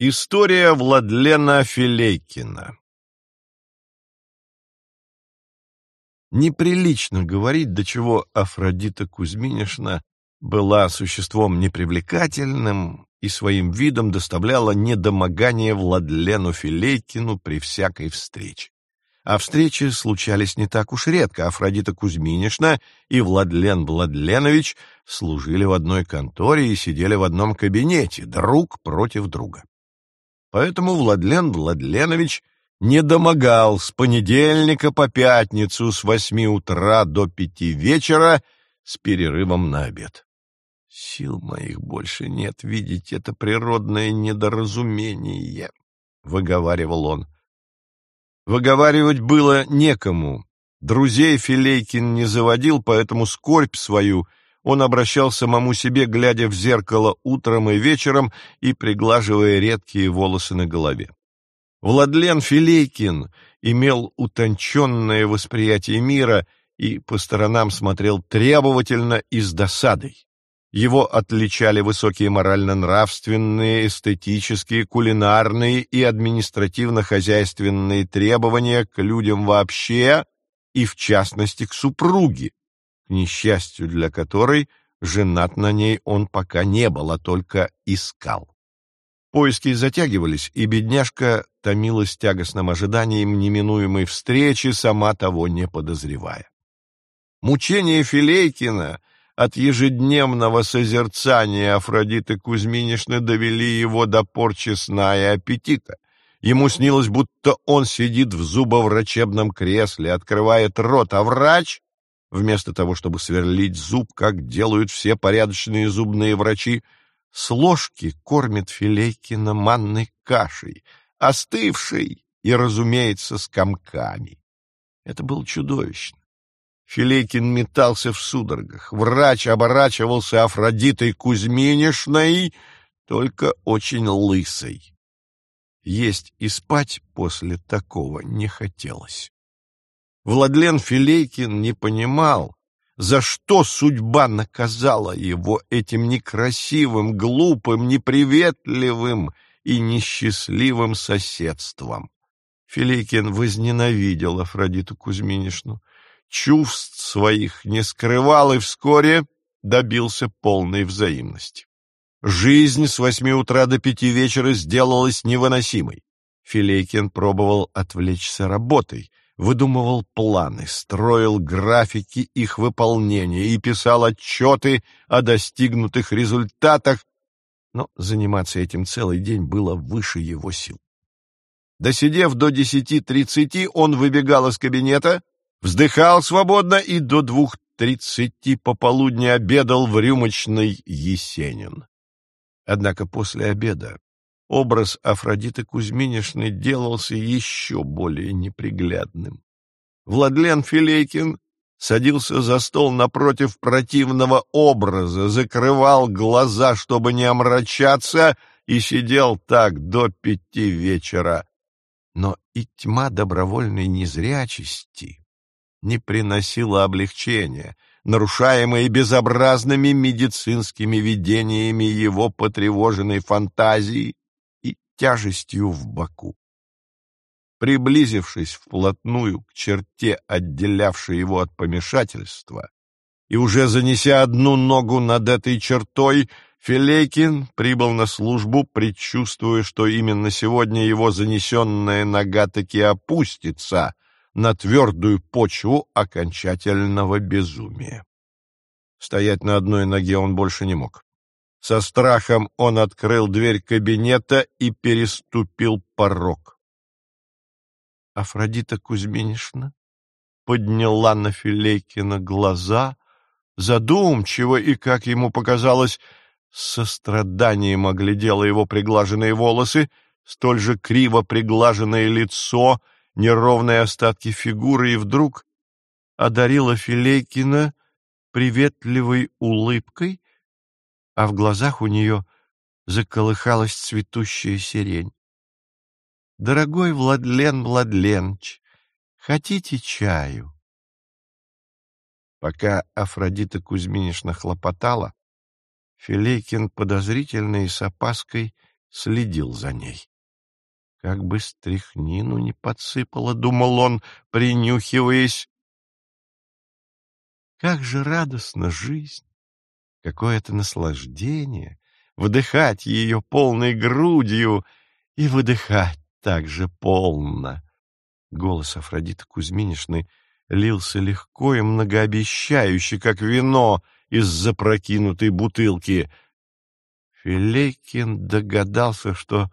История Владлена Филейкина Неприлично говорить, до чего Афродита Кузьминишна была существом непривлекательным и своим видом доставляла недомогание Владлену Филейкину при всякой встрече. А встречи случались не так уж редко. Афродита Кузьминишна и Владлен Владленович служили в одной конторе и сидели в одном кабинете, друг против друга. Поэтому Владлен Владленович не домогал с понедельника по пятницу с восьми утра до пяти вечера с перерывом на обед. Сил моих больше нет видеть это природное недоразумение, — выговаривал он. Выговаривать было некому. Друзей Филейкин не заводил, поэтому скорбь свою он обращал самому себе, глядя в зеркало утром и вечером и приглаживая редкие волосы на голове. Владлен Филейкин имел утонченное восприятие мира и по сторонам смотрел требовательно и с досадой. Его отличали высокие морально-нравственные, эстетические, кулинарные и административно-хозяйственные требования к людям вообще и, в частности, к супруге, несчастью для которой женат на ней он пока не был, а только искал. Поиски затягивались, и бедняжка томилась тягостным ожиданием неминуемой встречи, сама того не подозревая. Мучение Филейкина от ежедневного созерцания Афродиты Кузьминишны довели его до порчи сна и аппетита. Ему снилось, будто он сидит в зубоврачебном кресле, открывает рот, а врач, вместо того, чтобы сверлить зуб, как делают все порядочные зубные врачи, с ложки кормит Филейкина манной кашей, остывшей и, разумеется, с комками. Это было чудовищно. Филейкин метался в судорогах. Врач оборачивался Афродитой Кузьминишной, только очень лысой. Есть и спать после такого не хотелось. Владлен Филейкин не понимал, за что судьба наказала его этим некрасивым, глупым, неприветливым и несчастливым соседством. Филейкин возненавидел Афродиту Кузьминишну чувств своих не скрывал и вскоре добился полной взаимности. Жизнь с восьми утра до пяти вечера сделалась невыносимой. Филейкин пробовал отвлечься работой, выдумывал планы, строил графики их выполнения и писал отчеты о достигнутых результатах, но заниматься этим целый день было выше его сил. Досидев до десяти тридцати, он выбегал из кабинета, вздыхал свободно и до двух тридцати пополудни обедал в рюмочной Есенин. Однако после обеда образ Афродиты Кузьминишны делался еще более неприглядным. Владлен Филейкин садился за стол напротив противного образа, закрывал глаза, чтобы не омрачаться, и сидел так до пяти вечера. Но и тьма добровольной незрячести не приносило облегчения, нарушаемое безобразными медицинскими видениями его потревоженной фантазии тяжестью в боку. Приблизившись вплотную к черте, отделявшей его от помешательства, и уже занеся одну ногу над этой чертой, Филейкин прибыл на службу, предчувствуя, что именно сегодня его занесенная нога таки опустится — на твердую почву окончательного безумия. Стоять на одной ноге он больше не мог. Со страхом он открыл дверь кабинета и переступил порог. Афродита Кузьминишна подняла на Филейкина глаза, задумчиво и, как ему показалось, с состраданием оглядела его приглаженные волосы, столь же криво приглаженное лицо — неровные остатки фигуры и вдруг одарила Филейкина приветливой улыбкой, а в глазах у нее заколыхалась цветущая сирень. «Дорогой Владлен Владленч, хотите чаю?» Пока Афродита Кузьминишна хлопотала, Филейкин подозрительно и с опаской следил за ней. Как бы стряхнину не подсыпало, думал он, принюхиваясь. Как же радостна жизнь! Какое-то наслаждение вдыхать ее полной грудью и выдыхать так же полно. Голос Афродиты Кузьминишны лился легко и многообещающе, как вино из запрокинутой бутылки. Филейкин догадался, что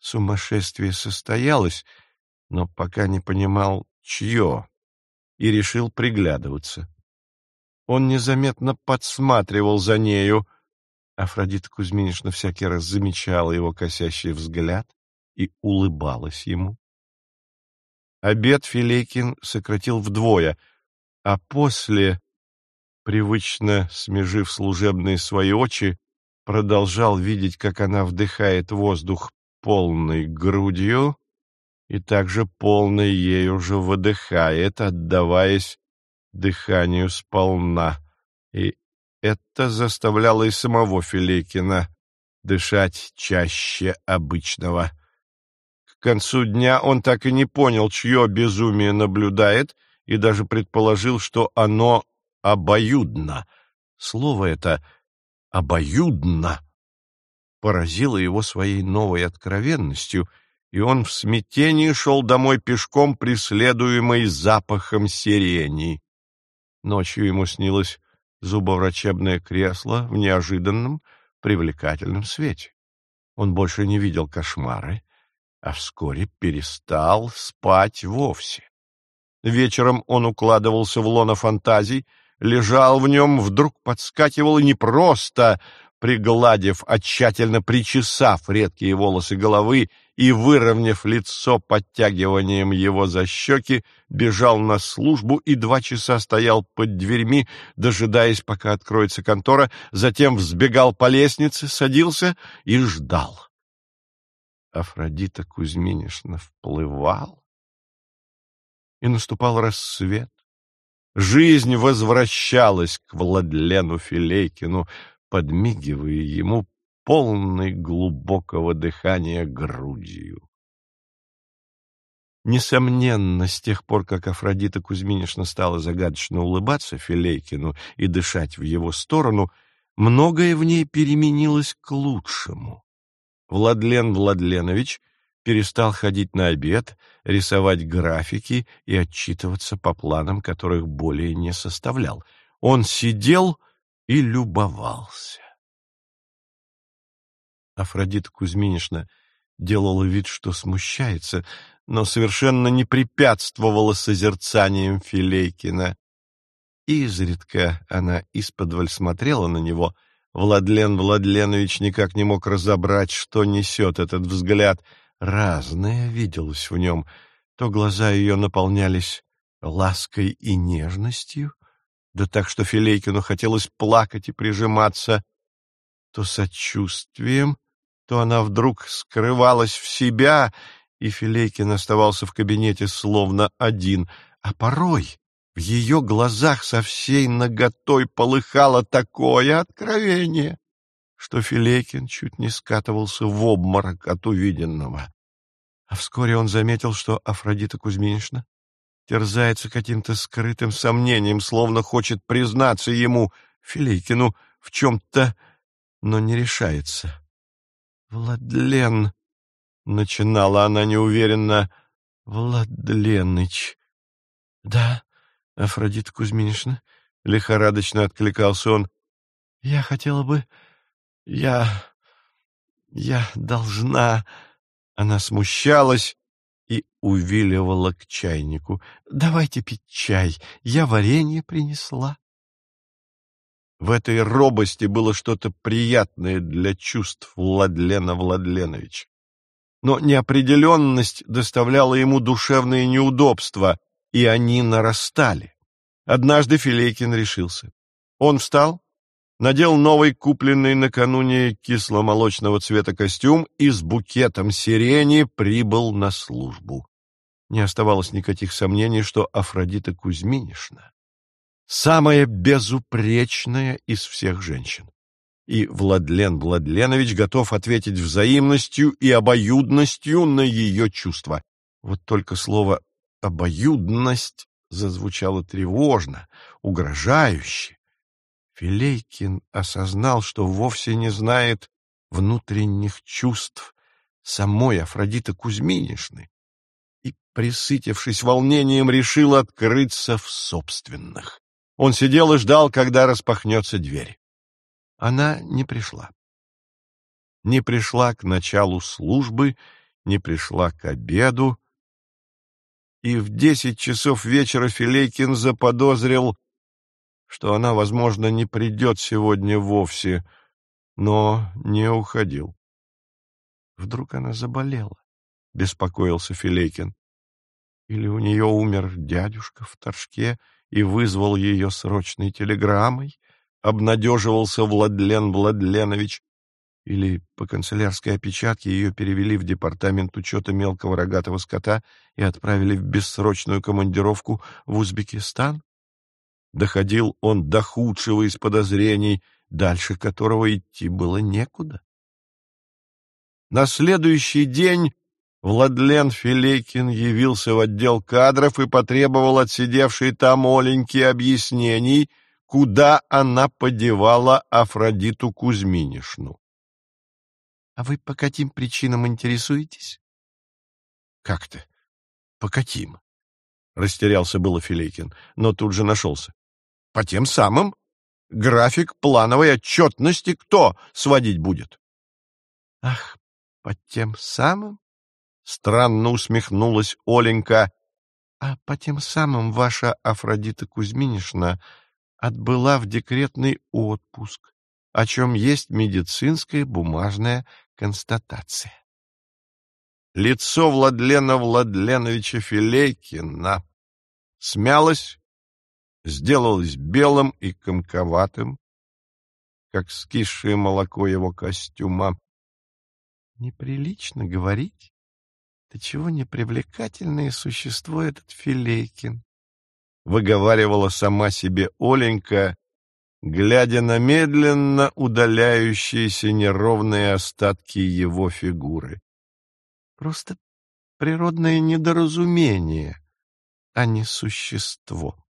сумасшествие состоялось, но пока не понимал, чье, и решил приглядываться. Он незаметно подсматривал за нею. Афродита Кузьминишна всякий раз замечала его косящий взгляд и улыбалась ему. Обед Филейкин сократил вдвое, а после, привычно смежив служебные свои очи, продолжал видеть, как она вдыхает воздух полной грудью и также полной ею же выдыхает, отдаваясь дыханию сполна. И это заставляло и самого Филейкина дышать чаще обычного. К концу дня он так и не понял, чье безумие наблюдает, и даже предположил, что оно обоюдно. Слово это «обоюдно» поразило его своей новой откровенностью, и он в смятении шел домой пешком, преследуемый запахом сирени. Ночью ему снилось зубоврачебное кресло в неожиданном, привлекательном свете. Он больше не видел кошмары, а вскоре перестал спать вовсе. Вечером он укладывался в лоно фантазий, лежал в нем, вдруг подскакивал и не просто пригладив, а тщательно причесав редкие волосы головы и, выровняв лицо подтягиванием его за щеки, бежал на службу и два часа стоял под дверьми, дожидаясь, пока откроется контора, затем взбегал по лестнице, садился и ждал. Афродита Кузьминишна вплывал, и наступал рассвет. Жизнь возвращалась к Владлену Филейкину, подмигивая ему полной глубокого дыхания грудью. Несомненно, с тех пор, как Афродита Кузьминишна стала загадочно улыбаться Филейкину и дышать в его сторону, многое в ней переменилось к лучшему. Владлен Владленович перестал ходить на обед, рисовать графики и отчитываться по планам, которых более не составлял. Он сидел и любовался. Афродита Кузьминишна делала вид, что смущается, но совершенно не препятствовала созерцанием Филейкина. Изредка она исподволь смотрела на него. Владлен Владленович никак не мог разобрать, что несет этот взгляд. Разное виделось в нем. То глаза ее наполнялись лаской и нежностью, да так, что Филейкину хотелось плакать и прижиматься, то сочувствием, то она вдруг скрывалась в себя, и Филейкин оставался в кабинете словно один, а порой в ее глазах со всей наготой полыхало такое откровение, что Филейкин чуть не скатывался в обморок от увиденного. А вскоре он заметил, что Афродита Кузьминична терзается каким-то скрытым сомнением, словно хочет признаться ему, Филейкину, в чем-то, но не решается. «Владлен», — начинала она неуверенно, — «Владленыч». «Да, Афродита Кузьминишна», — лихорадочно откликался он, — «я хотела бы... я... я должна...» Она смущалась, и увиливала к чайнику. «Давайте пить чай, я варенье принесла». В этой робости было что-то приятное для чувств Владлена Владленовича. Но неопределенность доставляла ему душевные неудобства, и они нарастали. Однажды Филейкин решился. Он встал, надел новый купленный накануне кисломолочного цвета костюм и с букетом сирени прибыл на службу. Не оставалось никаких сомнений, что Афродита Кузьминишна самая безупречная из всех женщин. и Владлен Владленович готов ответить взаимностью и обоюдностью на ее чувства. Вот только слово «обоюдность» зазвучало тревожно, угрожающе. Филейкин осознал, что вовсе не знает внутренних чувств самой Афродиты Кузьминишны и, присытившись волнением, решил открыться в собственных. Он сидел и ждал, когда распахнется дверь. Она не пришла. Не пришла к началу службы, не пришла к обеду, и в десять часов вечера Филейкин заподозрил, что она, возможно, не придет сегодня вовсе, но не уходил. Вдруг она заболела, — беспокоился Филейкин. Или у нее умер дядюшка в Торжке и вызвал ее срочной телеграммой, обнадеживался Владлен Владленович, или по канцелярской опечатке ее перевели в департамент учета мелкого рогатого скота и отправили в бессрочную командировку в Узбекистан? Доходил он до худшего из подозрений, дальше которого идти было некуда. На следующий день Владлен Филейкин явился в отдел кадров и потребовал от сидевшей там Оленьки объяснений, куда она подевала Афродиту Кузьминишну. — А вы по каким причинам интересуетесь? — Как-то? По каким? — растерялся было Филейкин, но тут же нашелся. — По тем самым. График плановой отчетности кто сводить будет? — Ах, по тем самым? Странно усмехнулась Оленька. А по тем самым ваша Афродита Кузьминишна отбыла в декретный отпуск, о чем есть медицинская бумажная констатация. Лицо Владлена Владленовича Филейкина смялось, сделалось белым и комковатым, как скисшее молоко его костюма. Неприлично говорить, до чего непривлекательное существо этот Филейкин, выговаривала сама себе Оленька, глядя на медленно удаляющиеся неровные остатки его фигуры. Просто природное недоразумение, а не существо.